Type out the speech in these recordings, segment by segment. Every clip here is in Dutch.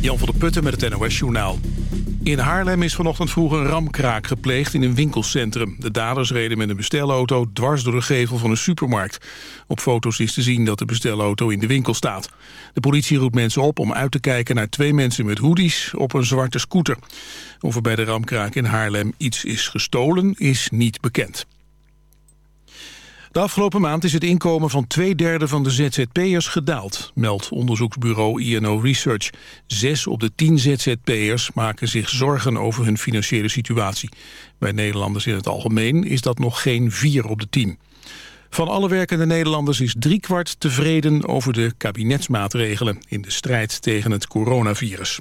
Jan van der Putten met het NOS-journaal. In Haarlem is vanochtend vroeg een ramkraak gepleegd in een winkelcentrum. De daders reden met een bestelauto dwars door de gevel van een supermarkt. Op foto's is te zien dat de bestelauto in de winkel staat. De politie roept mensen op om uit te kijken naar twee mensen met hoodies op een zwarte scooter. Of er bij de ramkraak in Haarlem iets is gestolen is niet bekend. De afgelopen maand is het inkomen van twee derde van de ZZP'ers gedaald, meldt onderzoeksbureau INO Research. Zes op de tien ZZP'ers maken zich zorgen over hun financiële situatie. Bij Nederlanders in het algemeen is dat nog geen vier op de tien. Van alle werkende Nederlanders is driekwart tevreden over de kabinetsmaatregelen in de strijd tegen het coronavirus.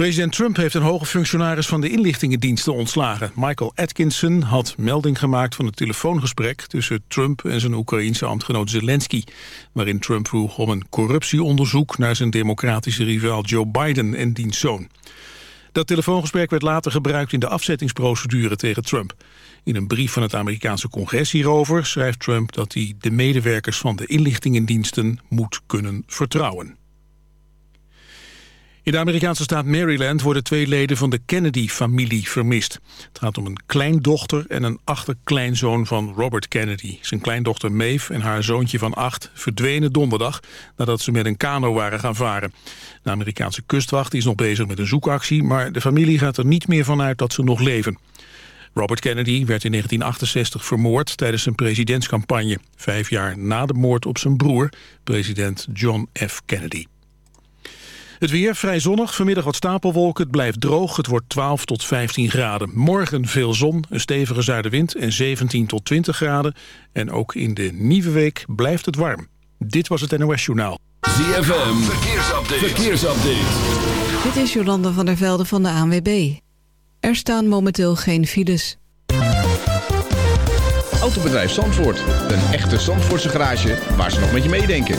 President Trump heeft een hoge functionaris van de inlichtingendiensten ontslagen. Michael Atkinson had melding gemaakt van het telefoongesprek... tussen Trump en zijn Oekraïense ambtgenoot Zelensky... waarin Trump vroeg om een corruptieonderzoek... naar zijn democratische rivaal Joe Biden en diens zoon. Dat telefoongesprek werd later gebruikt in de afzettingsprocedure tegen Trump. In een brief van het Amerikaanse congres hierover schrijft Trump... dat hij de medewerkers van de inlichtingendiensten moet kunnen vertrouwen. In de Amerikaanse staat Maryland worden twee leden van de Kennedy-familie vermist. Het gaat om een kleindochter en een achterkleinzoon van Robert Kennedy. Zijn kleindochter Maeve en haar zoontje van acht verdwenen donderdag... nadat ze met een kano waren gaan varen. De Amerikaanse kustwacht is nog bezig met een zoekactie... maar de familie gaat er niet meer van uit dat ze nog leven. Robert Kennedy werd in 1968 vermoord tijdens zijn presidentscampagne. Vijf jaar na de moord op zijn broer, president John F. Kennedy. Het weer vrij zonnig, vanmiddag wat stapelwolken. Het blijft droog, het wordt 12 tot 15 graden. Morgen veel zon, een stevige zuidenwind en 17 tot 20 graden. En ook in de nieuwe week blijft het warm. Dit was het NOS Journaal. ZFM, verkeersupdate. verkeersupdate. Dit is Jolanda van der Velde van de ANWB. Er staan momenteel geen files. Autobedrijf Zandvoort. Een echte Zandvoortse garage waar ze nog met je meedenken.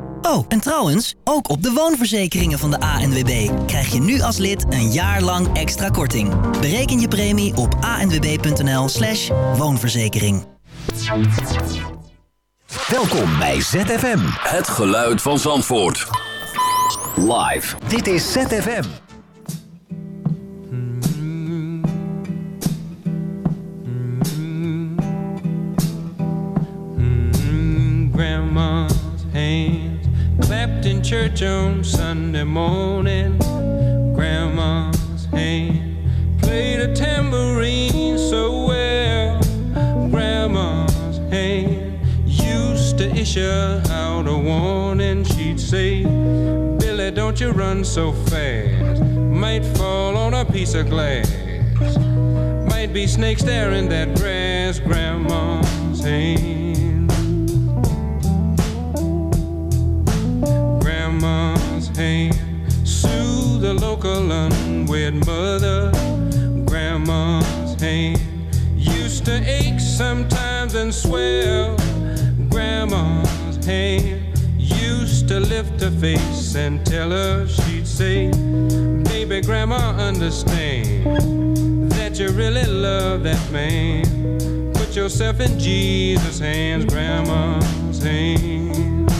Oh, en trouwens, ook op de woonverzekeringen van de ANWB krijg je nu als lid een jaar lang extra korting. Bereken je premie op anwb.nl slash woonverzekering. Welkom bij ZFM. Het geluid van Zandvoort. Live. Dit is ZFM. Church on Sunday morning. Grandma's hand played a tambourine so well. Grandma's hand used to issue out a warning. She'd say, Billy, don't you run so fast. Might fall on a piece of glass. Might be snakes there in that grass. Grandma's hand. used to ache sometimes and swell. Grandma's hand used to lift her face and tell her she'd say, Baby, Grandma, understand that you really love that man. Put yourself in Jesus' hands, Grandma's hands.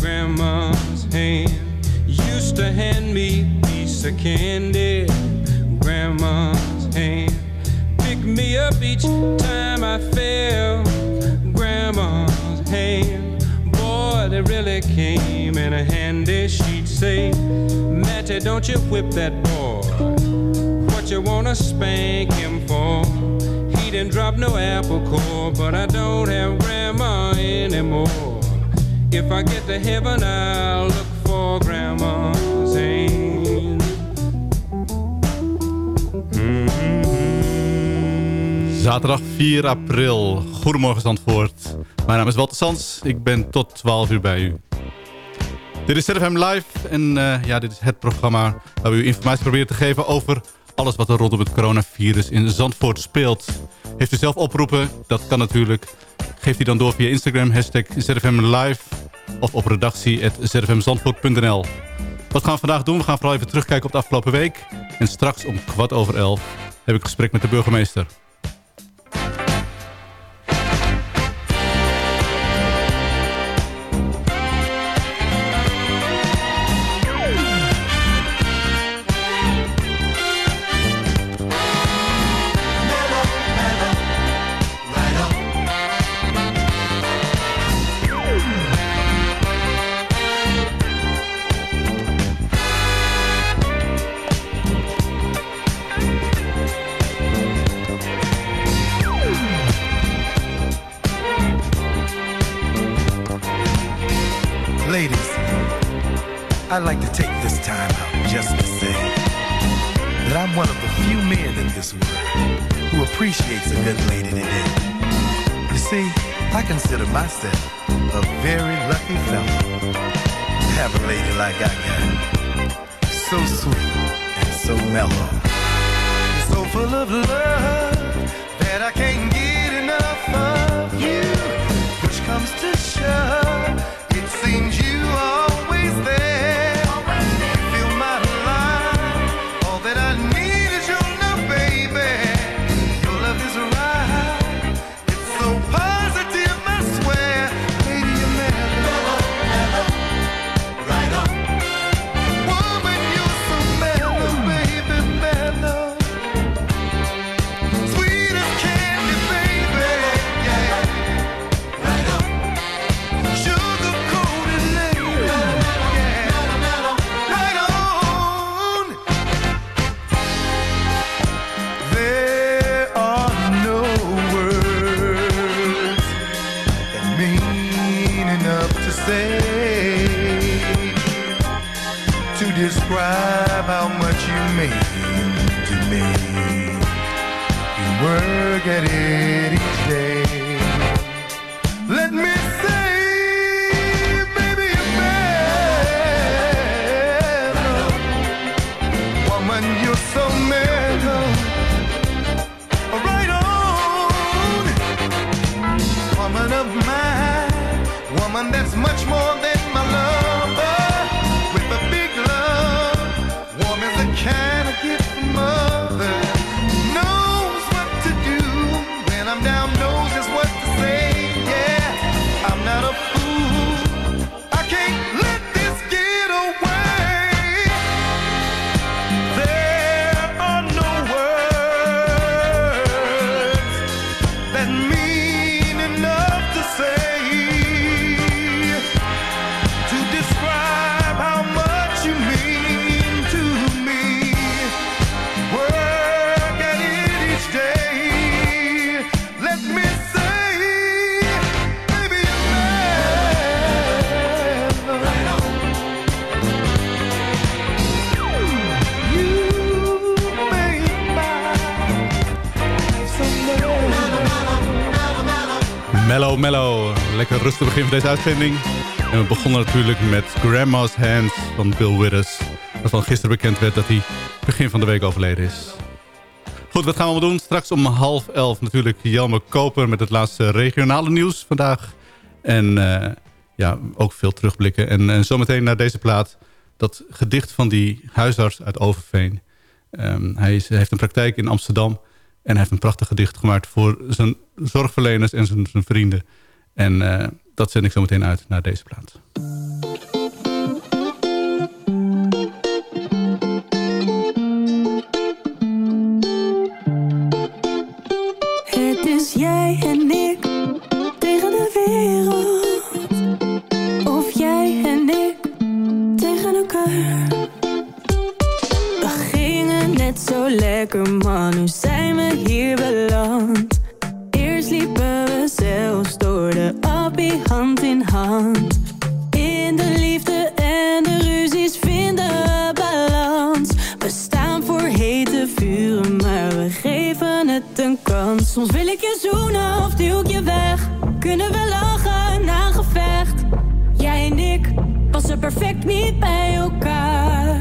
Grandma's hand used to hand me a piece of candy grandma's hand. Pick me up each time I fell, grandma's hand. Boy, they really came in handy. She'd say, Matty, don't you whip that boy. What you wanna spank him for? He didn't drop no apple core, but I don't have grandma anymore. If I get to heaven, I'll look for grandma's Zaterdag 4 april. Goedemorgen Zandvoort. Mijn naam is Walter Sans. Ik ben tot 12 uur bij u. Dit is ZFM Live en eh, ja, dit is het programma waar we u informatie proberen te geven over alles wat er rondom het coronavirus in Zandvoort speelt. Heeft u zelf oproepen? Dat kan natuurlijk. Geeft u dan door via Instagram, hashtag Live of op redactie.zfmzandvoort.nl. Wat gaan we vandaag doen? We gaan vooral even terugkijken op de afgelopen week. En straks om kwart over elf heb ik gesprek met de burgemeester. Bye. World who appreciates a good lady today. You see, I consider myself a very lucky fellow to have a lady like I got. So sweet and so mellow. So full of love that I can't get enough of you. Push comes to shove, it seems you Mellow Mellow. Lekker rustig begin van deze uitzending. En we begonnen natuurlijk met Grandma's Hands van Bill Withers. Waarvan gisteren bekend werd dat hij begin van de week overleden is. Goed, wat gaan we doen? Straks om half elf natuurlijk Jelmer Koper met het laatste regionale nieuws vandaag. En eh, ja, ook veel terugblikken. En, en zometeen naar deze plaat, dat gedicht van die huisarts uit Overveen. Ehm, hij, is- hij heeft een praktijk in Amsterdam. En hij heeft een prachtig gedicht gemaakt voor zijn zorgverleners en zijn, zijn vrienden. En uh, dat zend ik zo meteen uit naar deze plaats. Het is jij en ik tegen de wereld. Of jij en ik tegen elkaar. We gingen net zo lekker, man nu zijn we hier beland. Soms wil ik je zoenen of duw ik je weg. Kunnen we lachen na gevecht? Jij en ik passen perfect niet bij elkaar.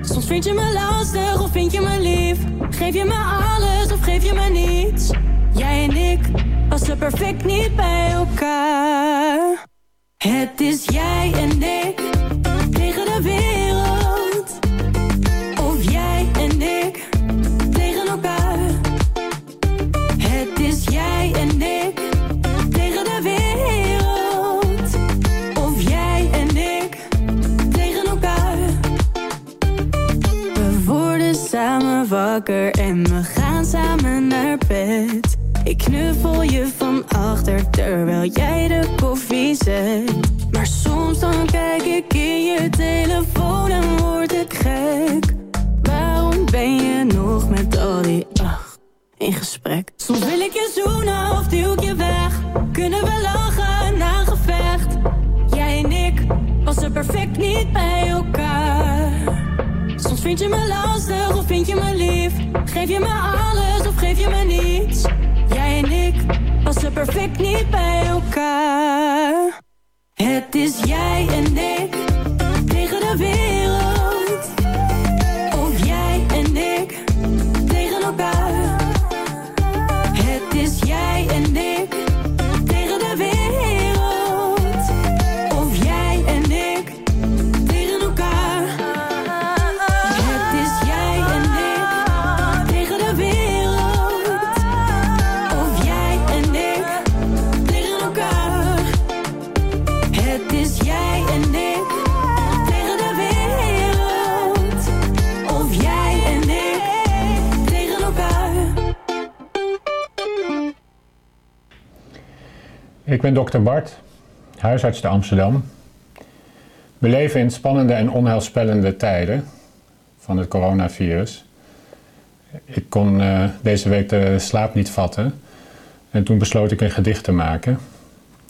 Soms vind je me lastig of vind je me lief. Geef je me alles of geef je me niets. Jij en ik passen perfect niet bij elkaar. Het is jij en ik terwijl jij de koffie zet. Maar soms dan kijk ik in je telefoon en word ik gek. Waarom ben je nog met al die ach in gesprek? Soms wil ik je zoenen of duw ik je weg. Kunnen we lachen na gevecht? Jij en ik passen perfect niet bij elkaar. Soms vind je me lastig of vind je me lief. Geef je me alles of geef je me niets. Jij en ik perfect niet bij elkaar. Het is jij en ik Ik ben dokter Bart, huisarts te Amsterdam. We leven in spannende en onheilspellende tijden van het coronavirus. Ik kon eh, deze week de slaap niet vatten en toen besloot ik een gedicht te maken.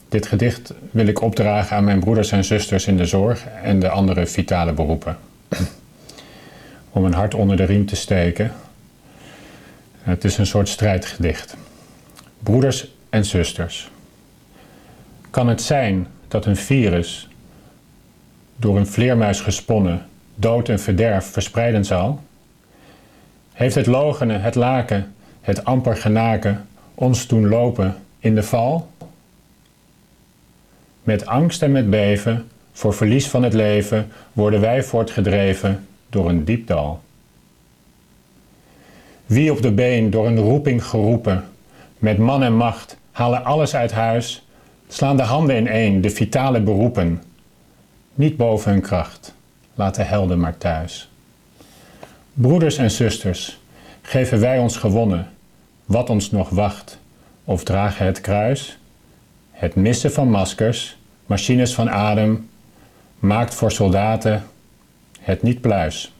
Dit gedicht wil ik opdragen aan mijn broeders en zusters in de zorg en de andere vitale beroepen. Om een hart onder de riem te steken. Het is een soort strijdgedicht. Broeders en zusters. Kan het zijn dat een virus, door een vleermuis gesponnen, dood en verderf verspreiden zal? Heeft het logenen, het laken, het amper genaken ons doen lopen in de val? Met angst en met beven, voor verlies van het leven, worden wij voortgedreven door een diep dal. Wie op de been door een roeping geroepen, met man en macht, halen alles uit huis, slaan de handen ineen, de vitale beroepen. Niet boven hun kracht, laat de helden maar thuis. Broeders en zusters, geven wij ons gewonnen, wat ons nog wacht, of dragen het kruis? Het missen van maskers, machines van adem, maakt voor soldaten het niet pluis.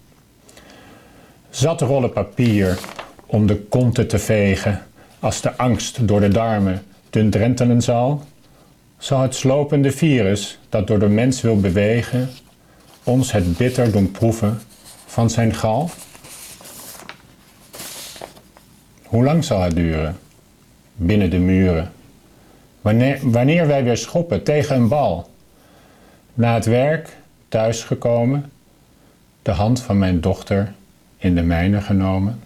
Zat rollen papier om de konten te vegen, als de angst door de darmen dun drentelen zal, zal het slopende virus dat door de mens wil bewegen, ons het bitter doen proeven van zijn gal? Hoe lang zal het duren? Binnen de muren. Wanneer, wanneer wij weer schoppen tegen een bal. Na het werk, thuisgekomen, de hand van mijn dochter in de mijne genomen.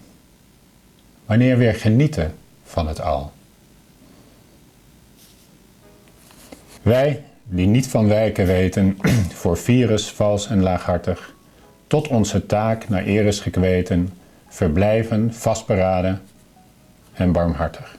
Wanneer weer genieten van het al. Wij, die niet van wijken weten, voor virus vals en laaghartig, tot onze taak naar eer is gekweten, verblijven vastberaden en barmhartig.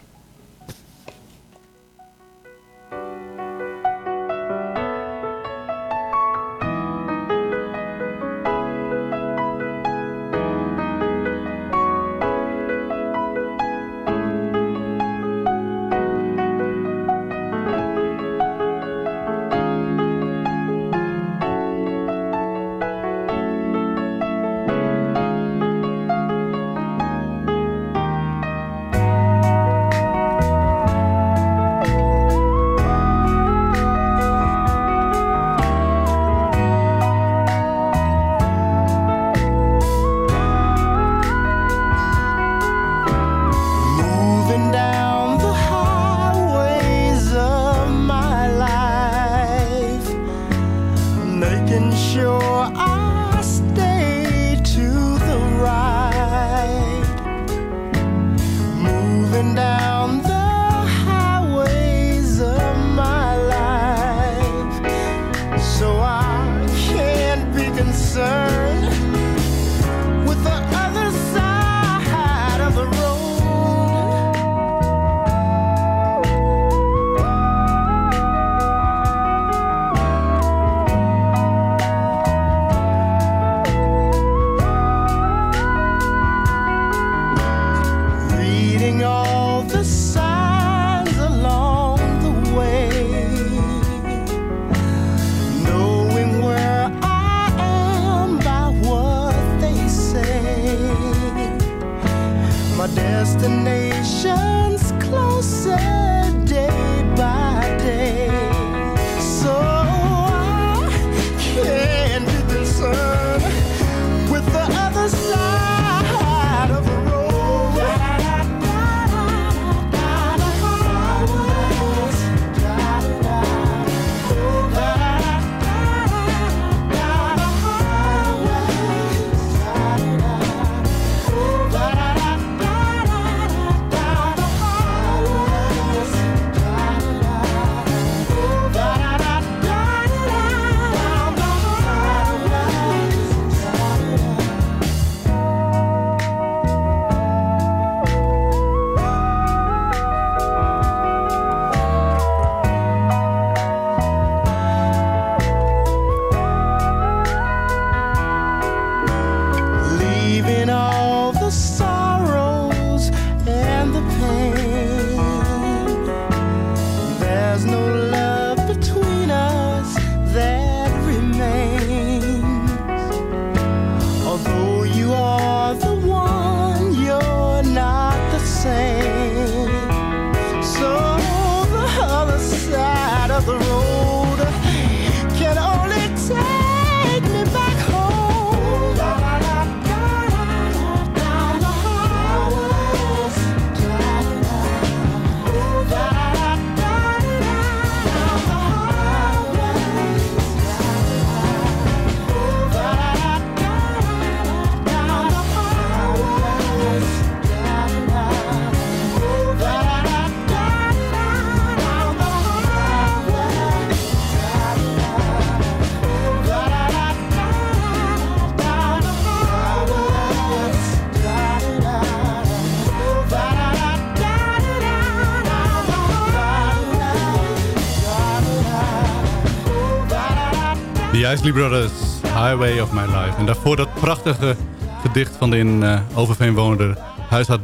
De Isley Brothers, Highway of My Life. En daarvoor dat prachtige gedicht van de in uh, Overveen wonende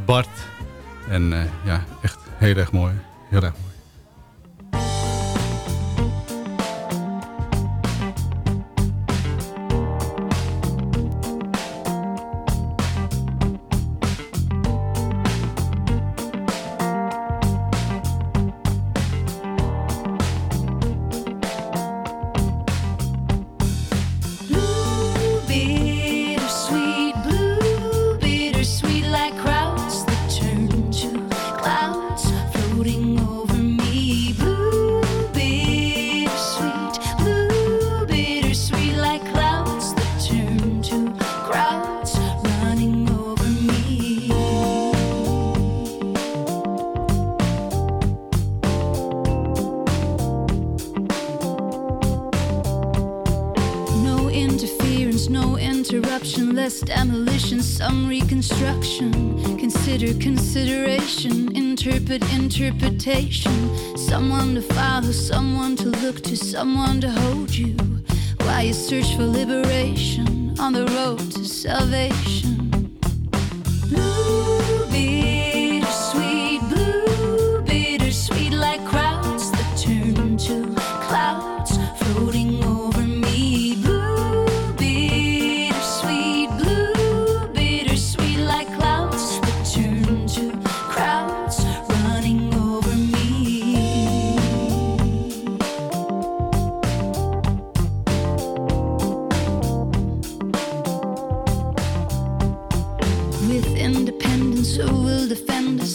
Bart. En eh, ja, echt heel erg mooi. Heel erg mooi.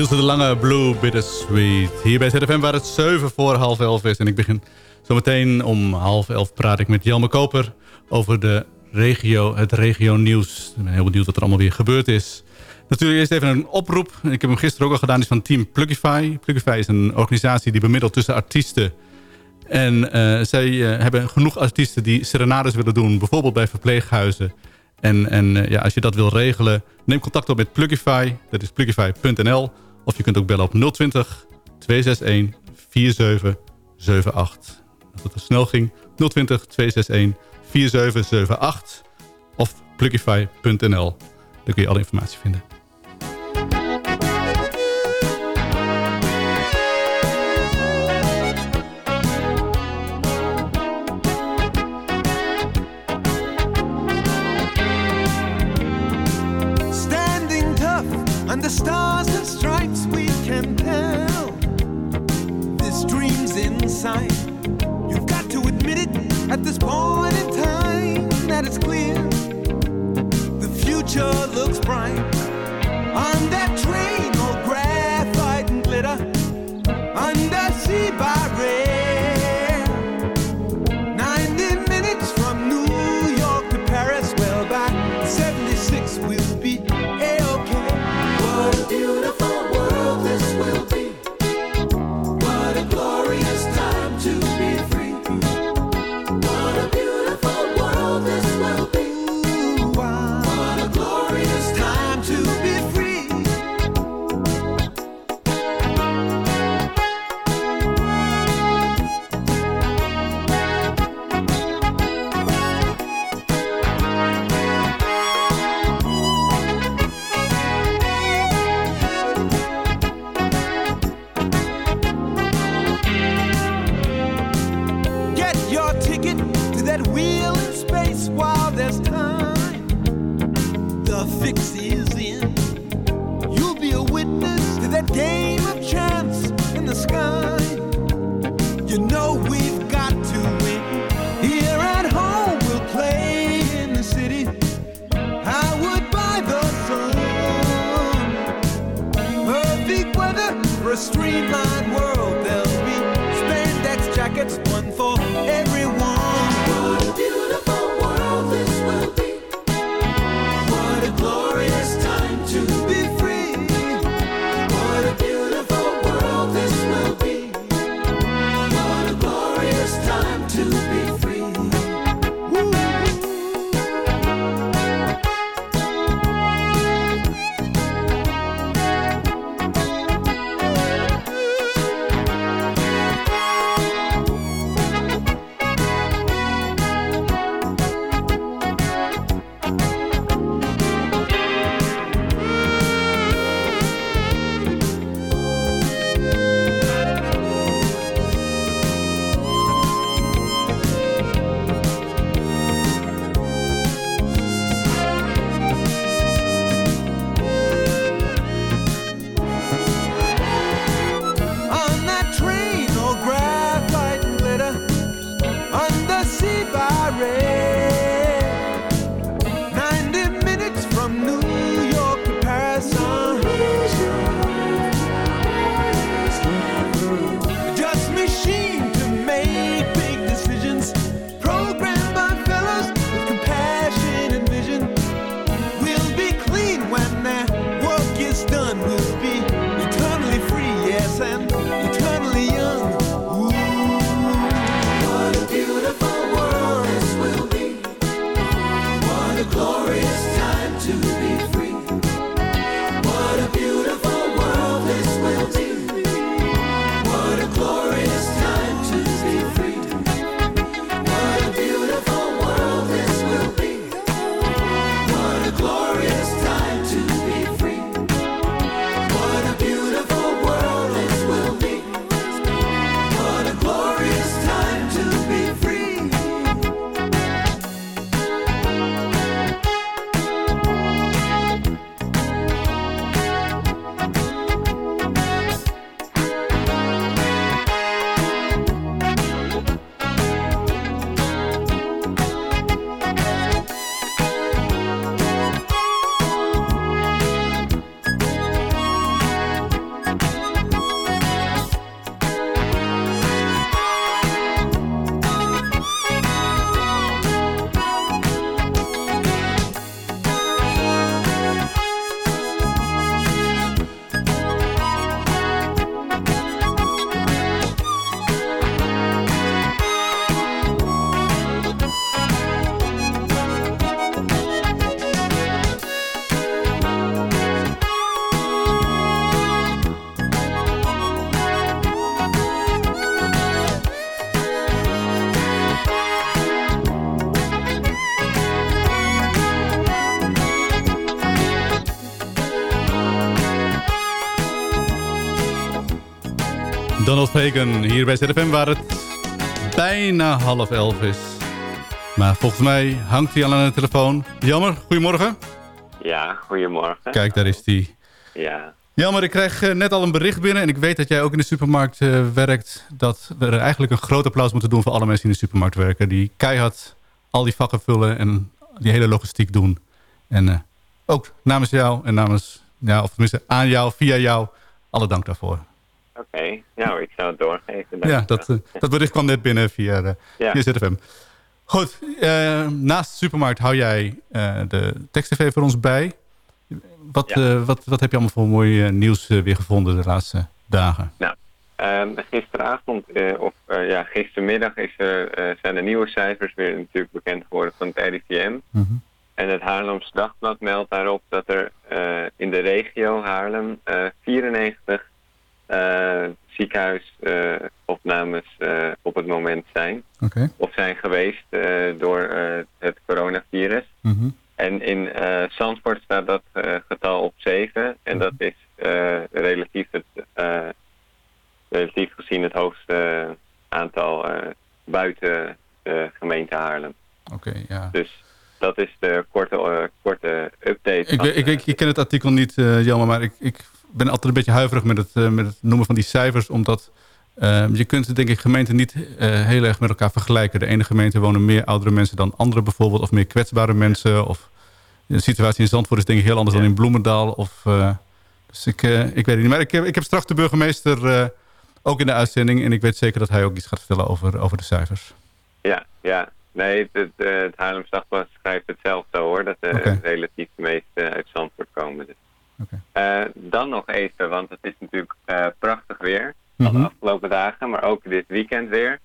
Hielse de lange Blue Bittersweet. Hier bij ZFM waar het 7 voor half 11 is. En ik begin zometeen om half 11 praat ik met Jelme Koper over de regio, het regio nieuws. Ik ben heel benieuwd wat er allemaal weer gebeurd is. Natuurlijk eerst even een oproep. Ik heb hem gisteren ook al gedaan. Die is van Team Plugify. Plugify is een organisatie die bemiddelt tussen artiesten. En uh, zij uh, hebben genoeg artiesten die serenades willen doen. Bijvoorbeeld bij verpleeghuizen. En, en uh, ja, als je dat wil regelen, neem contact op met Plugify. Dat is plugify.nl. Of je kunt ook bellen op 020 261 4778. Als het te snel ging, 020 261 4778. Of plugify.nl. Daar kun je alle informatie vinden. Tough the stars and stripes, we can tell this dream's inside. You've got to admit it at this point in time that it's clear the future looks bright. On that train, Hier bij ZFM waar het bijna half elf is. Maar volgens mij hangt hij al aan de telefoon. Jammer, goedemorgen. Ja, goedemorgen. Kijk, daar is hij. Ja. Jammer, ik kreeg eh, net al een bericht binnen... en ik weet dat jij ook in de supermarkt eh, werkt... dat we er eigenlijk een groot applaus moeten doen voor alle mensen die in de supermarkt werken... die keihard al die vakken vullen en die hele logistiek doen. En eh, ook namens jou en namens, ja, of tenminste aan jou, via jou, alle dank daarvoor. Oké, nou, ik zou het doorgeven. Ja, dat, eh, dat bericht kwam net binnen via, de, Ja. via ZFM. Goed, eh, naast de supermarkt hou jij de tekst-tv voor ons bij. Wat, wat, wat heb je allemaal voor mooi nieuws weer gevonden de laatste dagen? Nou, ehm, gisteravond, of ja, gistermiddag is er, zijn de nieuwe cijfers weer natuurlijk bekend geworden van het RIVM. En het Haarlems Dagblad meldt daarop dat er in de regio Haarlem eh, 94 eh, ziekenhuisopnames eh, op het moment zijn. Of zijn geweest eh, door eh, het coronavirus. Mhm. En in eh Zandvoort staat dat eh, getal op 7. En dat is eh, relatief, het, eh, relatief gezien het hoogste aantal eh, buiten de gemeente Haarlem. Oké, ja. Dus dat is de korte, eh, korte update. Ik, van, ik, ik, ik ken het artikel niet, eh jammer, maar ik, ik ben altijd een beetje huiverig met het, eh, met het noemen van die cijfers. Omdat eh, je kunt denk ik gemeenten niet eh, heel erg met elkaar vergelijken. De ene gemeente wonen meer oudere mensen dan andere bijvoorbeeld. Of meer kwetsbare mensen. Of de situatie in Zandvoort is denk ik heel anders dan in Bloemendaal. Of, eh, dus ik, ik weet het niet. Maar ik, heb- ik heb straks de burgemeester ook in de uitzending. En ik weet zeker dat hij ook iets gaat vertellen over, over de cijfers. Ja, ja. Nee, het, het, het Haarlems Dagblad schrijft het zelf zo hoor. Dat Oké. relatief de meeste uit Zandvoort komen. Dus. Eh, dan nog even, want het is natuurlijk eh, prachtig weer. Al de afgelopen dagen, maar ook dit weekend weer.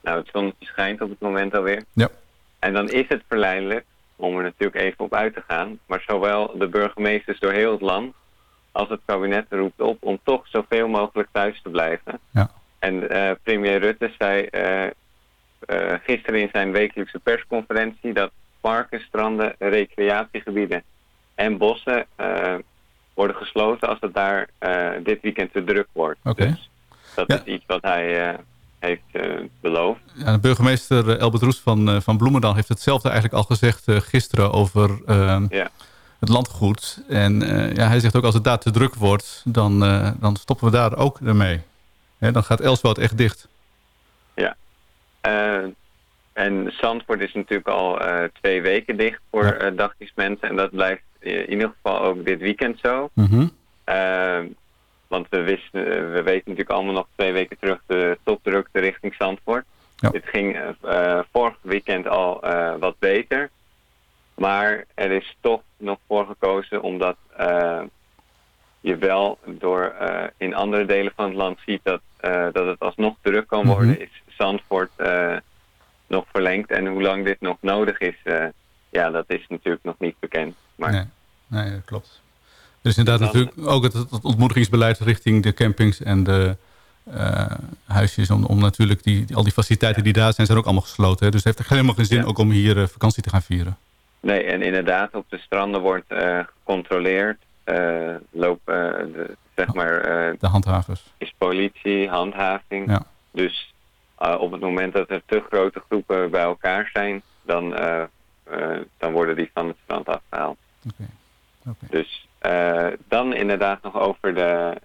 Nou, het zonnetje schijnt op het moment alweer. Ja. En dan is het verleidelijk om er natuurlijk even op uit te gaan. Maar zowel de burgemeesters door heel het land als het kabinet roept op om toch zoveel mogelijk thuis te blijven. Ja. En eh, premier Rutte zei gisteren in zijn wekelijkse persconferentie dat parken, stranden, recreatiegebieden en bossen worden gesloten als het daar eh, dit weekend te druk wordt. Oké. Dus dat is iets wat hij eh, heeft eh, beloofd. Ja, de burgemeester Elbert Roest van, eh, van Bloemendaal heeft hetzelfde eigenlijk al gezegd gisteren over eh, Ja. het landgoed. En ja, hij zegt ook als het daar te druk wordt, dan, dan stoppen we daar ook ermee. Hè, dan gaat Elswoud echt dicht. Ja. En Zandvoort is natuurlijk al twee weken dicht voor eh dagjes mensen. En dat blijft in ieder geval ook dit weekend zo. Eh, want we, wisten, eh, we weten natuurlijk allemaal nog twee weken terug de topdrukte richting Zandvoort. Dit ging eh, eh, vorig weekend al eh, wat beter. Maar er is toch nog voor gekozen omdat eh, je wel door eh, in andere delen van het land ziet dat, eh, dat het alsnog druk kan worden, is Zandvoort eh, nog verlengd. En hoe lang dit nog nodig is, eh, ja, dat is natuurlijk nog niet bekend. Maar Nee, nee dat klopt. Er is inderdaad natuurlijk ook het, het ontmoedigingsbeleid richting de campings en de eh, huisjes. Om, om natuurlijk die, die- al die faciliteiten die daar zijn, zijn ook allemaal gesloten. Hè? Dus het heeft helemaal geen zin ook om hier eh, vakantie te gaan vieren. Nee, en inderdaad, op de stranden wordt eh, gecontroleerd. lopen, de, zeg maar, De handhavers. is politie, handhaving. Ja. Dus op het moment dat er te grote groepen bij elkaar zijn, dan, dan worden die van het strand afgehaald. Dus eh, dan inderdaad nog over de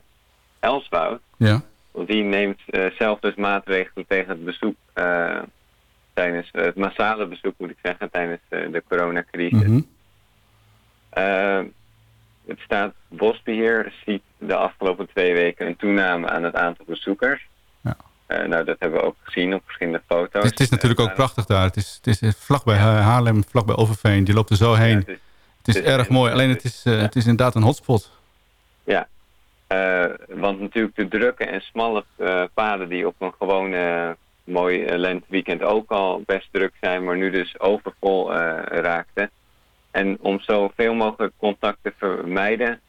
Elswoud. Ja. Want die neemt eh, zelf dus maatregelen tegen het bezoek, eh, tijdens het massale bezoek moet ik zeggen, tijdens de coronacrisis. Mhm. Het staat Bosbeheer ziet de afgelopen twee weken een toename aan het aantal bezoekers. Ja. Nou, dat hebben we ook gezien op verschillende foto's. Het is natuurlijk ook prachtig daar. Het is, het is Ha- Haarlem, vlakbij Overveen. Je loopt er zo heen. Het is- erg mooi. Alleen het is, eh, het is inderdaad een hotspot. Ja, Eh, want natuurlijk de drukke en smalle eh, paden die op een gewone mooi uh, lenteweekend ook al best druk zijn, maar nu dus overvol raakten. En om zoveel mogelijk contact te vermijden,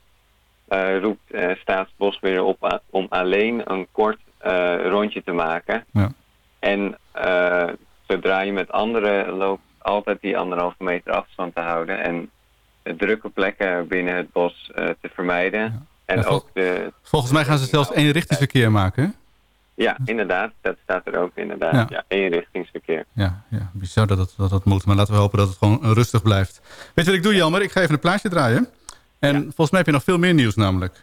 roept eh Staatsbosbeheer op a- om alleen een kort rondje te maken. Ja. En zodra je met anderen loopt, altijd die anderhalve meter afstand te houden. En drukke plekken binnen het bos eh, te vermijden. En Ja, ook de... Volgens mij gaan ze zelfs één richtingsverkeer maken. Ja, inderdaad. Dat staat er ook inderdaad. Ja. Ja, eenrichtingsverkeer. Ja, ja bizar dat het, dat het moet. Maar laten we hopen dat het gewoon rustig blijft. Weet je wat ik doe, Jelmer? Ik ga even een plaatje draaien. En volgens mij heb je nog veel meer nieuws namelijk.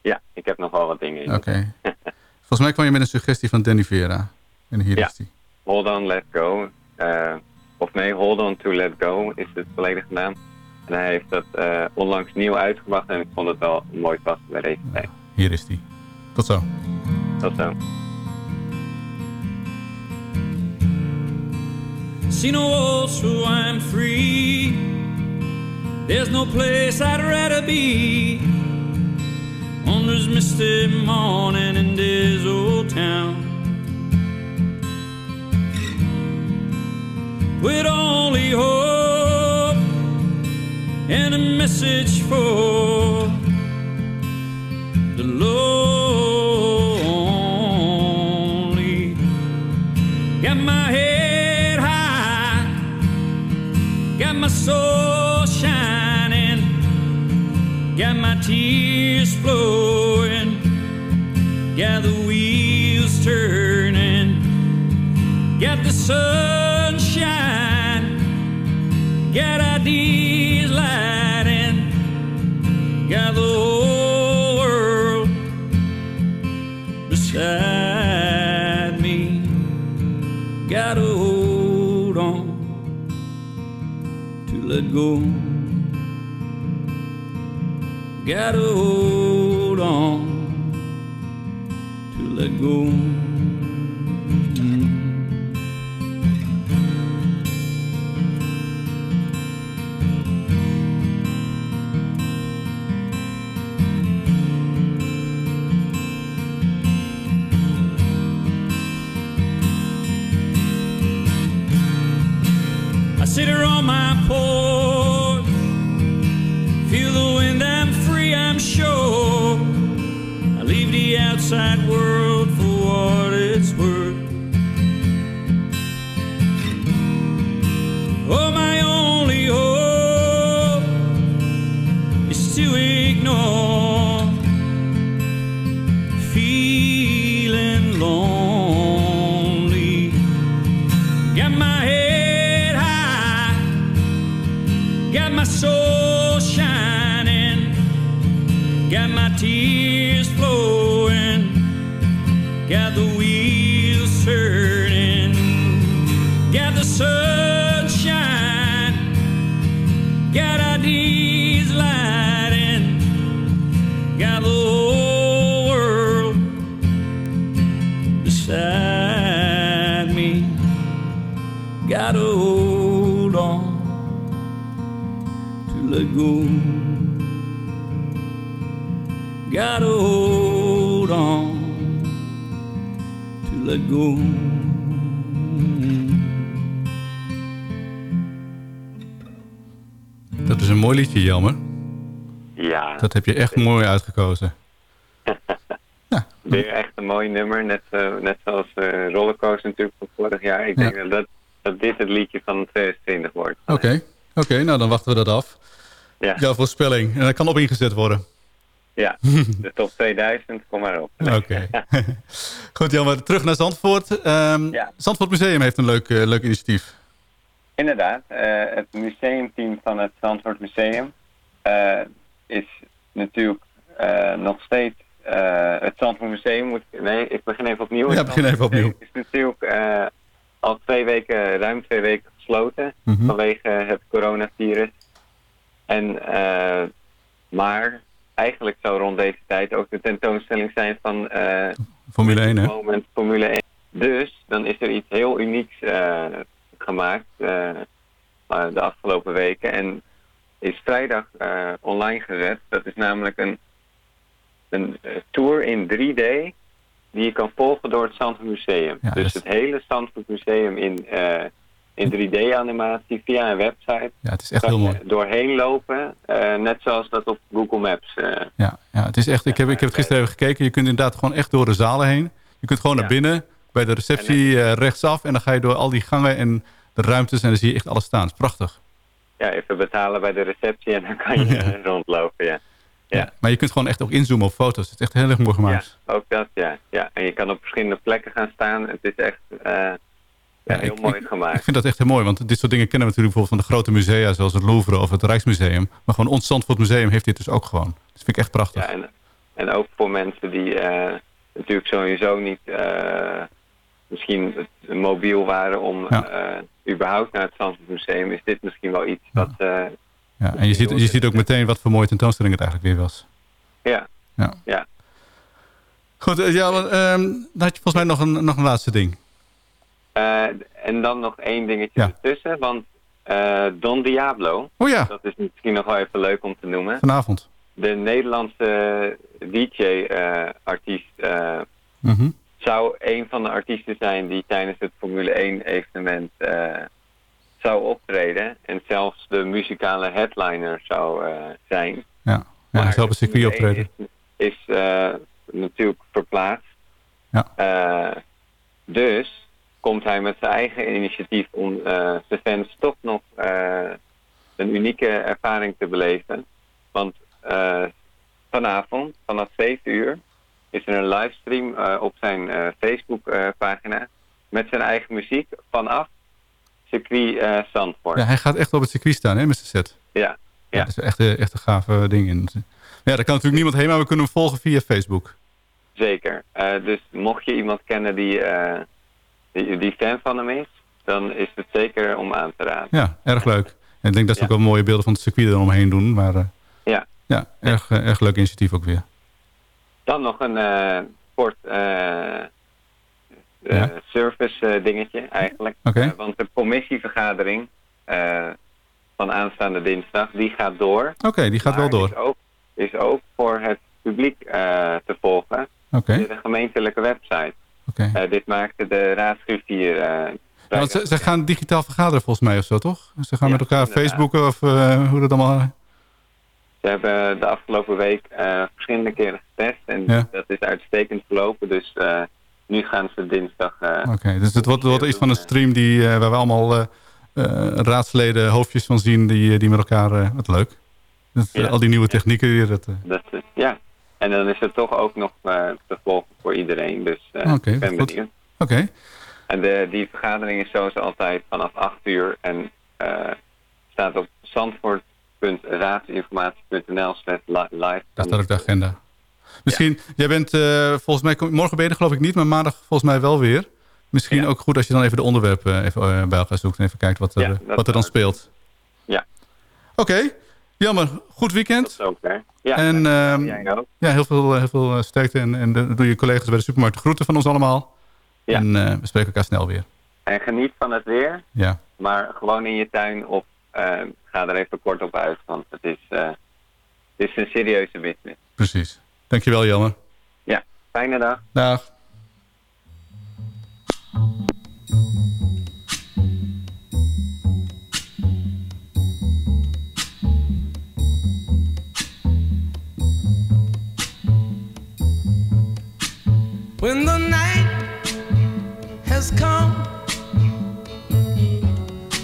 Ja, ik heb nog wel wat dingen. Oké. volgens mij kwam je met een suggestie van Danny Vera. En hier Ja. is die. Hold on, let go. Eh, of nee, hold on to let go is het volledige naam. En hij heeft dat eh, onlangs nieuw uitgebracht en ik vond het wel mooi passen bij deze tijd. Hier is die. Tot zo. Tot zo. See no walls, so I'm free. There's no place I'd rather be. On this misty morning in this old town. With only hope and a message for the lonely. Got my head high, got my soul shining, got my tears flowing, got the wheels turning, got the sunshine, got ideas got the whole world beside me. Gotta hold on to let go. Gotta hold on to let go. Mooi liedje, Jelmer. Ja. Dat heb je echt mooi uitgekozen. Weer echt een mooi nummer, net, eh, net zoals eh, Rollercoaster natuurlijk van vorig jaar. Ik denk dat, dat, dit het liedje van 2020 wordt. Oké, oké, nou dan wachten we dat af. Ja. Jouw voorspelling. En dat kan op ingezet worden. Ja, de top 2000, kom maar op. Oké. Goed, Jelmer. Terug naar Zandvoort. Ehm Zandvoort Museum heeft een leuk, eh, leuk initiatief. Inderdaad, eh, het museumteam van het Zandvoort Museum eh, is natuurlijk eh, nog steeds het Zandvoort Museum. Moet, nee, ik begin even opnieuw. Ja, Het begin even opnieuw. Museum is natuurlijk al twee weken, ruim twee weken gesloten Mhm. vanwege het coronavirus. En, maar eigenlijk zou rond deze tijd ook de tentoonstelling zijn van eh, Formule 1, hè? moment Formule 1. Dus dan is er iets heel unieks gemaakt eh, eh, de afgelopen weken. En is vrijdag eh, online gezet. Dat is namelijk een, een tour in 3D die je kan volgen door het Zandvoort Museum. Ja, dus is- het hele Zandvoort Museum in, in 3D-animatie via een website. Ja, het is echt heel mooi. doorheen lopen, net zoals dat op Google Maps. Ja, ja het is echt, ik, heb, ik heb het gisteren even gekeken. Je kunt inderdaad gewoon echt door de zalen heen. Je kunt gewoon naar binnen, bij de receptie rechtsaf. En dan ga je door al die gangen en de ruimtes. En dan zie je echt alles staan. Het is prachtig. ja, even betalen bij de receptie en dan kan je rondlopen. Ja. Ja. Maar je kunt gewoon echt ook inzoomen op foto's. Het is echt heel erg mooi gemaakt. Ook dat, ja. ja. En je kan op verschillende plekken gaan staan. Het is echt eh, ja, heel ik- mooi gemaakt. Ik vind dat echt heel mooi, want dit soort dingen kennen we natuurlijk bijvoorbeeld van de grote musea, zoals het Louvre of het Rijksmuseum. Maar gewoon ons Zandvoort Museum heeft dit dus ook gewoon. Dat vind ik echt prachtig. Ja, en, en ook voor mensen die eh, natuurlijk sowieso niet eh, misschien mobiel waren om eh, überhaupt naar het Zandvoort Museum, is dit misschien wel iets wat... eh, Ja, en je ziet, je ziet ook meteen wat voor mooie tentoonstelling het eigenlijk weer was. ja, Ja. ja. Goed, eh, ja, want, ehm, dan had je volgens mij nog een, nog een laatste ding. En dan nog één dingetje Ja. ertussen, want Don Diablo, Oh ja. dat is misschien nog wel even leuk om te noemen. Vanavond. De Nederlandse DJ-artiest Mhm. Zou een van de artiesten zijn die tijdens het Formule 1 evenement eh, zou optreden. En zelfs de muzikale headliner zou eh, zijn. Ja, ja zal op het circuit Formule 1 optreden. Is, is eh, natuurlijk verplaatst. Ja. Dus komt hij met zijn eigen initiatief om zijn fans toch nog een unieke ervaring te beleven. Want vanavond, vanaf 7 uur, is er een livestream eh, op zijn eh, Facebook-pagina met zijn eigen muziek vanaf circuit eh Zandvoort. Ja, hij gaat echt op het circuit staan hè, met zijn set. Ja, Ja. Dat is echt, een- echt een gave ding. in. Ja, daar kan natuurlijk niemand heen, maar we kunnen hem volgen via Facebook. Zeker. Eh, dus mocht je iemand kennen die, eh, die, die fan van hem is, dan is het zeker om aan te raden. Ja, erg leuk. En ik denk dat ze ook wel mooie beelden van het circuit eromheen doen. Maar eh, Ja. ja, erg, eh, erg leuk initiatief ook weer. Dan nog een eh kort eh, eh, Ja. service dingetje eigenlijk. Want de commissievergadering van aanstaande dinsdag, die gaat door. Oké, die gaat wel door. Is ook, is ook voor het publiek te volgen Oké. via de gemeentelijke website. Oké. Dit maakte de raadsgriffier want ze, ze gaan digitaal vergaderen volgens mij of zo, toch? Ze gaan Ja, met elkaar inderdaad. Facebooken of hoe dat allemaal... Ze hebben de afgelopen week eh, verschillende keren getest en Ja. dat is uitstekend verlopen. Dus eh, nu gaan ze dinsdag... eh, Oké, dus het wordt, wordt iets van een stream die, waar we allemaal raadsleden hoofdjes van zien die, die met elkaar... wat leuk. Dat, Ja. al die nieuwe technieken weer. Dat, ja, en dan is het toch ook nog te volgen voor iedereen. Dus Oké, ik ben benieuwd. Oké, En de, die vergadering is zoals altijd vanaf 8 uur en staat op zandvoort.raadsinformatie.nl li- live. daar staat ook de agenda. Misschien, jij bent eh, volgens mij, morgen ben je geloof ik niet, maar maandag volgens mij wel weer. Misschien ook goed als je dan even de onderwerpen even, eh, bij elkaar zoekt en even kijkt wat er, Ja, eh, dat wat er dan speelt. Ja. Oké, jammer. Goed weekend. Zover. Ja, en jij ook. ja, heel veel, heel veel eh, sterkte en, en doe je collega's bij de supermarkt de groeten van ons allemaal. Ja. En eh, we spreken elkaar snel weer. En geniet van het weer, Ja, maar gewoon in je tuin of eh, ga er even kort op uit, want het is, eh, het is een serieuze business. precies. Dankjewel Jammer. Ja, fijne dag. Dag. When the night has come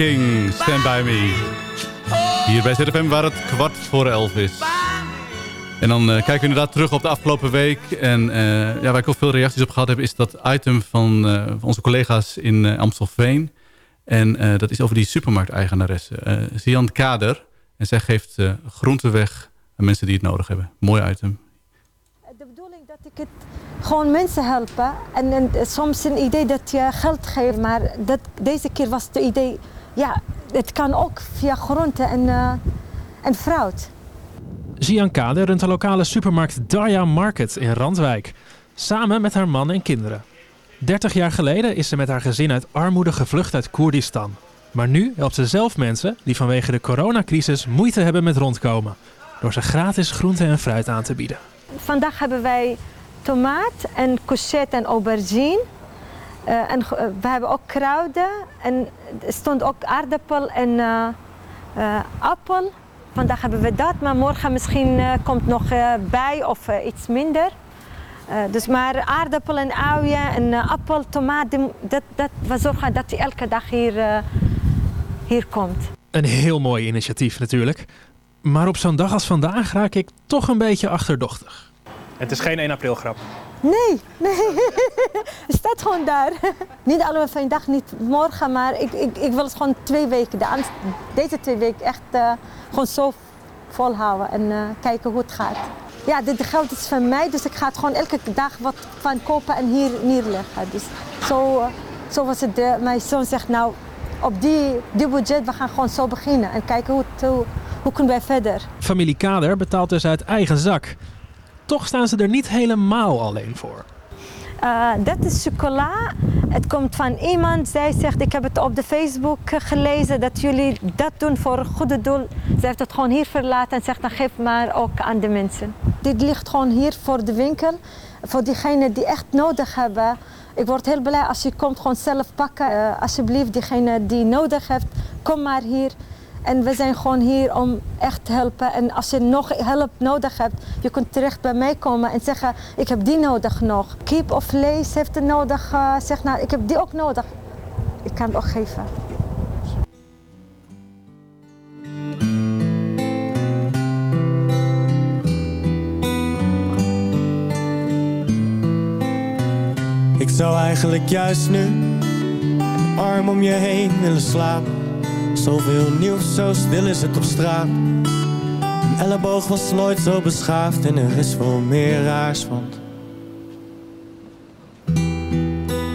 King, Stand By Me. Hier bij ZFM waar het kwart voor elf is. En dan uh, kijken we inderdaad terug op de afgelopen week. En uh, ja, waar ik ook veel reacties op gehad heb... is dat item van, van onze collega's in Amstelveen. En dat is over die supermarkteigenaresse. Zian Kader. En zij geeft groenten weg aan mensen die het nodig hebben. Mooi item. De bedoeling dat ik het gewoon mensen helpen. En, en soms een idee dat je geld geeft. Maar deze keer was het idee... Ja, het kan ook via groenten en, en fruit. Runt de lokale supermarkt Darja Market in Randwijk. Samen met haar man en kinderen. 30 jaar geleden is ze met haar gezin uit armoede gevlucht uit Koerdistan. Maar nu helpt ze zelf mensen die vanwege de coronacrisis moeite hebben met rondkomen. Door ze gratis groente en fruit aan te bieden. Vandaag hebben wij tomaat en courgette en aubergine. Uh, en we hebben ook kruiden. En er stond ook aardappel en uh, appel. Vandaag hebben we dat, maar morgen misschien komt nog bij of iets minder. dus maar aardappel en uien en appel, tomaat, dat, dat, we zorgen dat hij elke dag hier, hier komt. Een heel mooi initiatief natuurlijk. Maar op zo'n dag als vandaag raak ik toch een beetje achterdochtig. Het is geen 1 april grap. Nee, nee. Het staat gewoon daar. Niet allemaal van dag, niet morgen, maar ik, ik, ik wil het gewoon twee weken. Deze twee weken echt uh, gewoon zo volhouden en uh, kijken hoe het gaat. Ja, dit geld is van mij, dus ik ga het gewoon elke dag wat van kopen en hier neerleggen. Dus zo, uh, zo was het. De, mijn zoon zegt nou, op die, die budget, we gaan gewoon zo beginnen en kijken hoe, hoe, hoe kunnen wij verder. Familie Kader betaalt dus uit eigen zak toch staan ze er niet helemaal alleen voor. Uh, dat is chocola. Het komt van iemand. Zij zegt, ik heb het op de Facebook gelezen dat jullie dat doen voor een goede doel. Ze heeft het gewoon hier verlaten en zegt, dan geef maar ook aan de mensen. Dit ligt gewoon hier voor de winkel. Voor diegenen die echt nodig hebben. Ik word heel blij als je komt gewoon zelf pakken. Uh, alsjeblieft, diegene die nodig heeft, kom maar hier. En we zijn gewoon hier om echt te helpen. En als je nog hulp nodig hebt, je kunt terecht bij mij komen en zeggen: Ik heb die nodig nog. Keep of vlees heeft het nodig. Uh, zeg nou, ik heb die ook nodig. Ik kan het ook geven. Ik zou eigenlijk juist nu een arm om je heen willen slapen Zoveel nieuws, zo stil is het op straat. Een elleboog was nooit zo beschaafd en er is veel meer raars, want...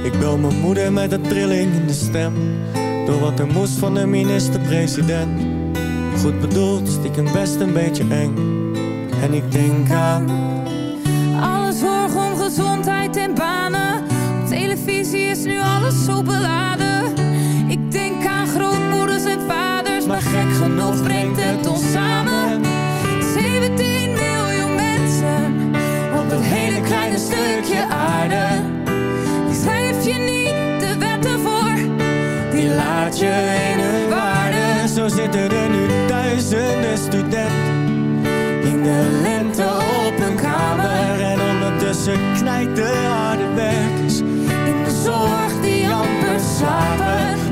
Ik bel mijn moeder met een trilling in de stem. Door wat er moest van de minister-president. Goed bedoeld, stiekem best een beetje eng. En ik denk aan... Alle zorg om gezondheid en banen. Op televisie is nu alles zo beladen. Maar gek genoeg brengt het ons samen. 17 miljoen mensen op dat hele kleine stukje aarde. Die schrijf je niet de wetten voor, die laat je in hun waarde. Zo zitten er nu duizenden studenten in de lente op een kamer. En ondertussen knijpt de harde werkers in de zorg die amper slapen.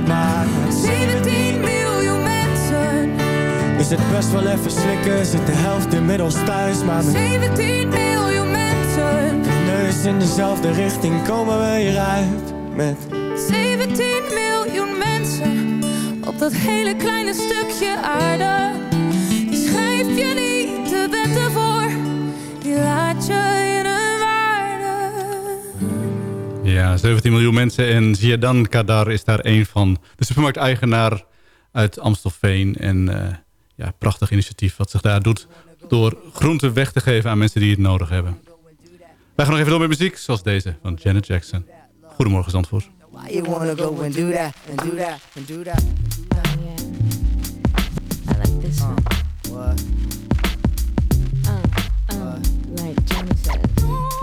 Het best wel even slikken, zit de helft inmiddels thuis. Maar met 17 miljoen mensen. neus in dezelfde richting komen we hieruit. Met 17 miljoen mensen op dat hele kleine stukje aarde. Die schrijf je niet de wetten voor, die laat je in een waarde. Ja, 17 miljoen mensen en Ziadan Kadar is daar een van. De supermarkteigenaar uit Amstelveen. En uh, ja, prachtig initiatief wat zich daar doet door groenten weg te geven aan mensen die het nodig hebben. Wij gaan nog even door met muziek, zoals deze van Janet Jackson. Goedemorgen Zandvoort. Why you wanna go and do that, and do that, and do that? I like this one. What? Uh, uh, like said.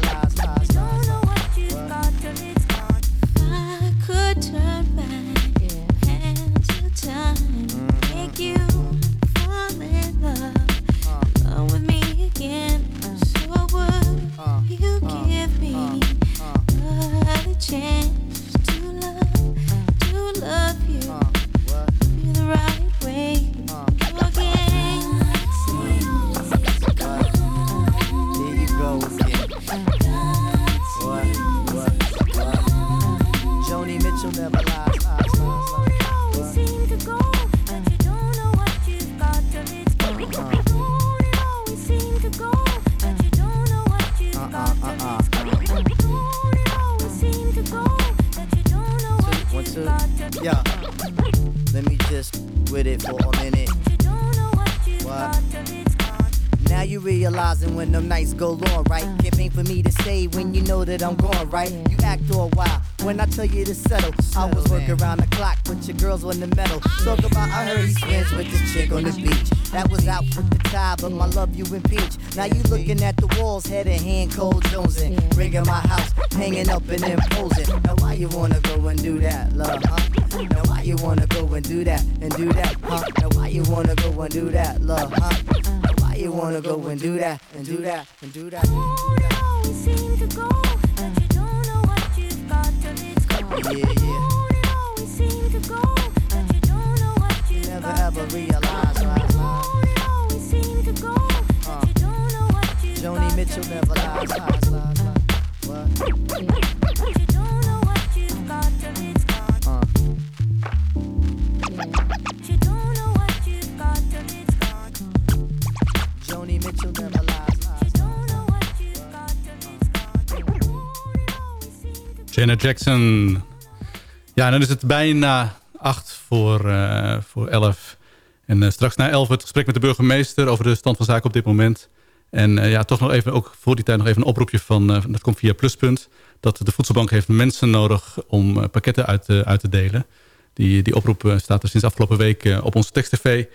Janet Jackson. Ja, dan is het bijna acht voor, eh voor elf. En eh, straks na elf het gesprek met de burgemeester over de stand van zaken op dit moment. En eh, ja, toch nog even, ook voor die tijd nog even een oproepje van, eh, dat komt via Pluspunt. Dat de Voedselbank heeft mensen nodig om eh, pakketten uit, te- uit te delen. Die, die oproep staat er sinds afgelopen week op onze tekst-tv.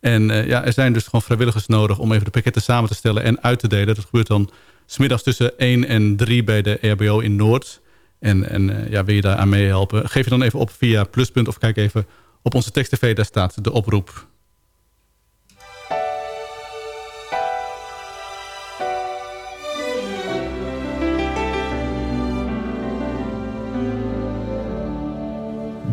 En ja, er zijn dus gewoon vrijwilligers nodig om even de pakketten samen te stellen en uit te delen. Dat gebeurt dan smiddags tussen 1 en 3 bij de EHBO in Noord. En, en ja, wil je daar aan meehelpen? Geef je dan even op via Pluspunt of kijk even op onze tekst-tv. Daar staat de oproep.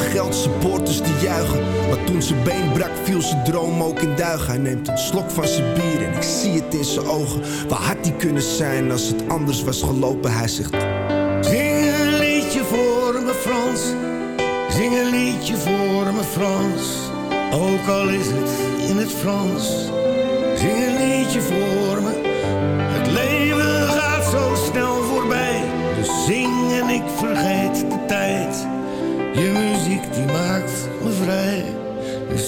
geld, supporters die juichen. Maar toen zijn been brak, viel zijn droom ook in duigen. Hij neemt een slok van zijn bier en ik zie het in zijn ogen. Waar had hij kunnen zijn als het anders was gelopen? Hij zegt. Zing een liedje voor me Frans. Zing een liedje voor me Frans. Ook al is het in het Frans. Zing een liedje voor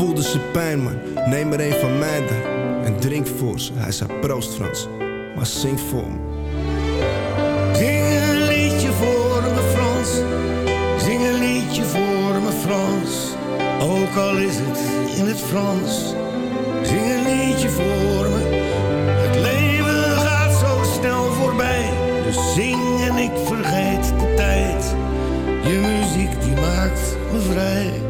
voelde zijn pijn, man. Neem er een van mij dan en drink voor ze. Hij zei proost Frans, maar zing voor me. Zing een liedje voor me Frans. Zing een liedje voor me Frans. ook al is het in het Frans. Zing een liedje voor me. Het leven gaat zo snel voorbij. Dus zing en ik vergeet de tijd. Je muziek die maakt me vrij.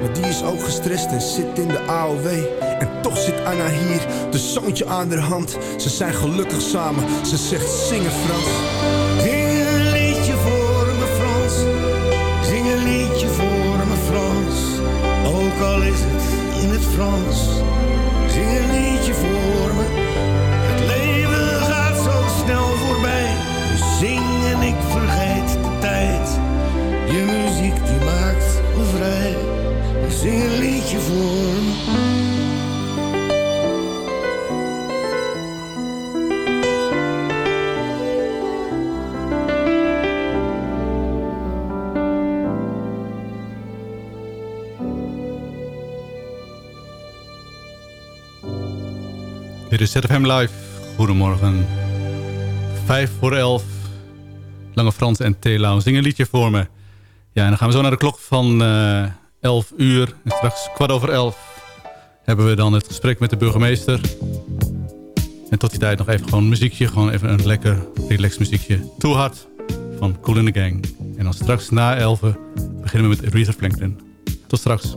Maar die is ook gestrest en zit in de AOW. En toch zit Anna hier, de zoontje aan haar hand. Ze zijn gelukkig samen, ze zegt zingen Frans. Zing een liedje voor me Frans. Zing een liedje voor me Frans. Ook al is het in het Frans. Zing een liedje voor me. ZFM Live. Goedemorgen. Vijf voor elf. Lange Frans en Telau zingen een liedje voor me. Ja, en dan gaan we zo naar de klok van eh 11 uur. En straks kwart over elf hebben we dan het gesprek met de burgemeester. En tot die tijd nog even gewoon muziekje. Gewoon even een lekker relaxed muziekje. Too Hard van Cool in the Gang. En dan straks na 11 beginnen we met Aretha Franklin. Tot straks.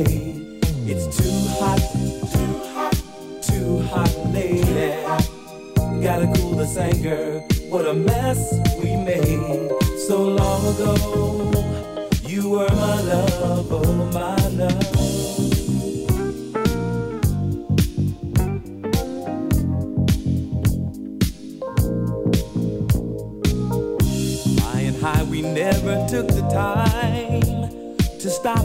It's too hot, too hot, too hot, lady. Gotta cool this anger. What a mess we made so long ago. You were my love, oh my love. Flying high, we never took the time to stop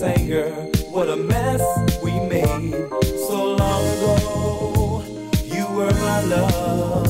this. What a mess we made so long ago. You were my love.